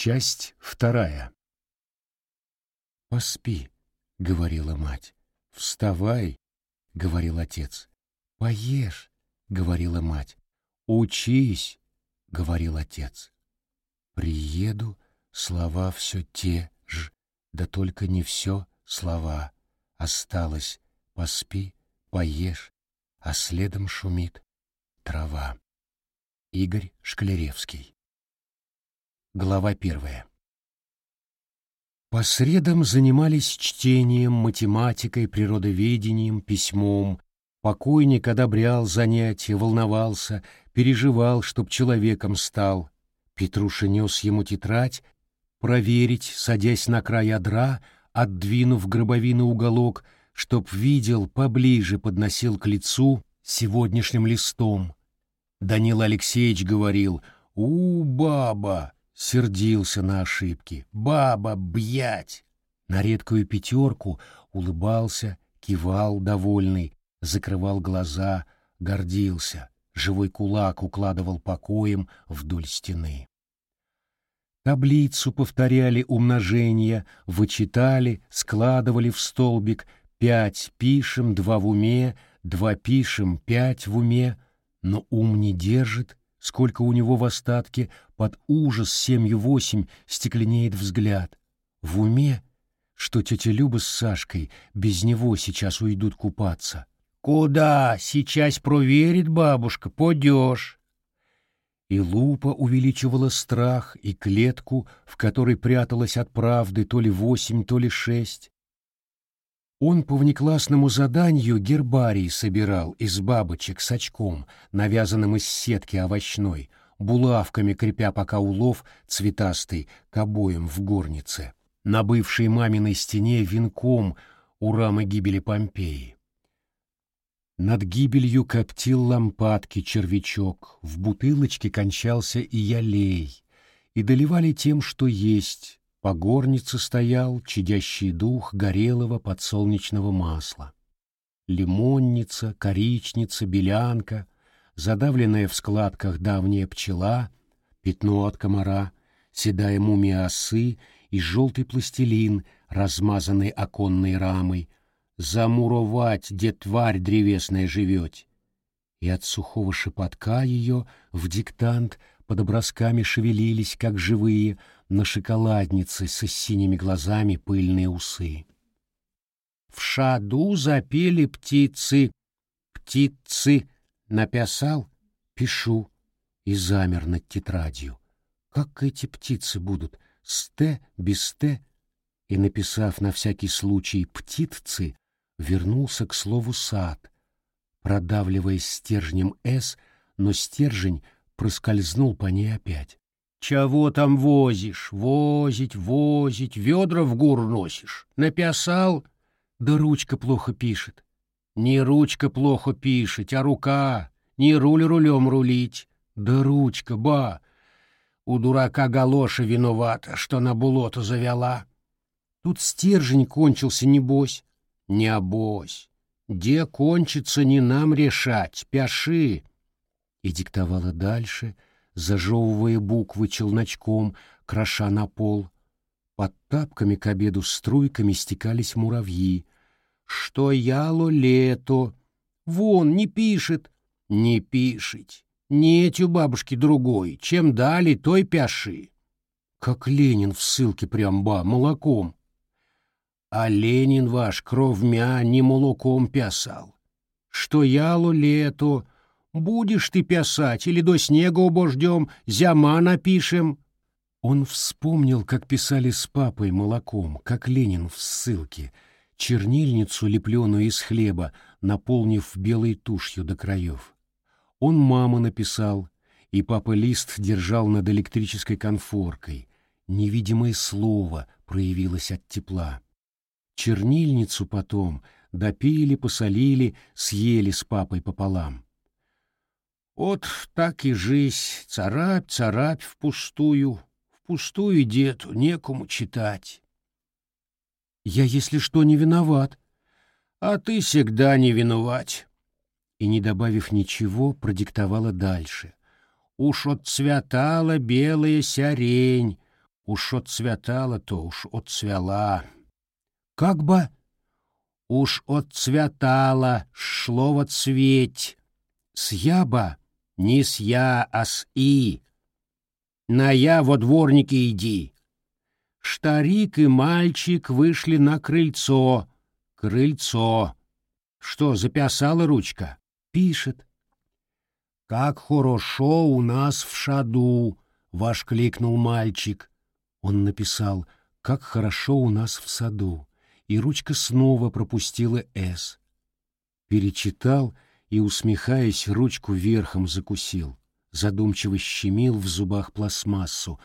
Часть вторая. «Поспи», — говорила мать. «Вставай», — говорил отец. «Поешь», — говорила мать. «Учись», — говорил отец. «Приеду, слова все те ж, да только не все слова. Осталось, поспи, поешь, а следом шумит трава». Игорь Шклеревский Глава первая. По средам занимались чтением, математикой, природоведением, письмом. Покойник одобрял занятия, волновался, переживал, чтоб человеком стал. Петруша нес ему тетрадь, проверить, садясь на край одра, отдвинув гробовину уголок, чтоб видел, поближе подносил к лицу сегодняшним листом. Данил Алексеевич говорил «У, баба!» Сердился на ошибки. «Баба, бьять!» На редкую пятерку улыбался, кивал довольный, закрывал глаза, гордился, живой кулак укладывал покоем вдоль стены. Таблицу повторяли умножение, вычитали, складывали в столбик пять пишем, два в уме, два пишем, пять в уме, но ум не держит, сколько у него в остатке, под ужас семью восемь стекленеет взгляд. В уме, что тетя Люба с Сашкой без него сейчас уйдут купаться. «Куда? Сейчас проверит бабушка, пойдешь!» И лупа увеличивала страх и клетку, в которой пряталась от правды то ли восемь, то ли шесть. Он по внеклассному заданию гербарий собирал из бабочек с очком, навязанным из сетки овощной, булавками крепя пока улов цветастый к обоям в горнице, на бывшей маминой стене венком у рамы гибели Помпеи. Над гибелью коптил лампадки червячок, в бутылочке кончался и ялей, и доливали тем, что есть, по горнице стоял чадящий дух горелого подсолнечного масла. Лимонница, коричница, белянка, задавленная в складках давняя пчела, пятно от комара, седая мумия осы и желтый пластилин, размазанный оконной рамой. Замуровать, где тварь древесная живет. И от сухого шепотка ее в диктант под образками шевелились, как живые, на шоколаднице со синими глазами пыльные усы. В шаду запели птицы, птицы, написал, пишу, и замер над тетрадью. Как эти птицы будут, с «т», без «т», и, написав на всякий случай «птицы», вернулся к слову «сад», продавливая стержнем «с», но стержень проскользнул по ней опять. «Чего там возишь? Возить, возить, ведра в гур носишь. Написал? Да ручка плохо пишет. Не ручка плохо пишет, а рука. Не руль рулем рулить. Да ручка, ба. У дурака галоша виновата, что на болото завела. Тут стержень кончился, небось. Не обось. Где кончится, не нам решать. Пяши и диктовала дальше, зажевывая буквы челночком, кроша на пол. Под тапками к обеду струйками стекались муравьи. «Что яло лето? Вон, не пишет!» «Не пишет. Нет у бабушки другой. Чем дали, той пяши». Как Ленин в ссылке прям ба, молоком. А Ленин ваш кровмя не молоком пясал. Что яло лето, Будешь ты писать, или до снега обождем, зяма напишем. Он вспомнил, как писали с папой молоком, как Ленин в ссылке, чернильницу, лепленую из хлеба, наполнив белой тушью до краев. Он мама написал, и папа лист держал над электрической конфоркой. Невидимое слово проявилось от тепла. Чернильницу потом допили, посолили, съели с папой пополам. Вот так и жизнь, царапь, царапь впустую, впустую дету, некому читать. Я, если что, не виноват. А ты всегда не виноват. И, не добавив ничего, продиктовала дальше. Уж отцветала белая сярень, Уж отцвятала-то, уж отцвяла. Как бы? Уж отцвятала, шло во цветь. Яба, не с я, а с и. На я во дворнике иди. Старик и мальчик вышли на крыльцо. Крыльцо. Что, записала ручка? Пишет. «Как хорошо у нас в шаду!» — воскликнул мальчик. Он написал «Как хорошо у нас в саду!» и ручка снова пропустила «С». Перечитал и, усмехаясь, ручку верхом закусил. Задумчиво щемил в зубах пластмассу.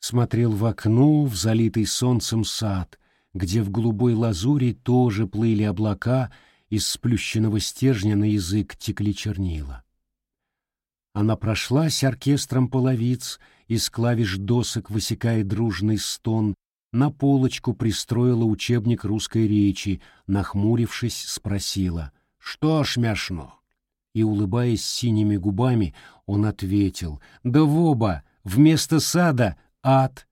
Смотрел в окно, в залитый солнцем сад, где в голубой лазури тоже плыли облака, из сплющенного стержня на язык текли чернила. Она прошлась оркестром половиц, из клавиш досок высекая дружный стон, на полочку пристроила учебник русской речи, нахмурившись, спросила «Что шмяшно?» И, улыбаясь синими губами, он ответил «Да в оба, вместо сада ад».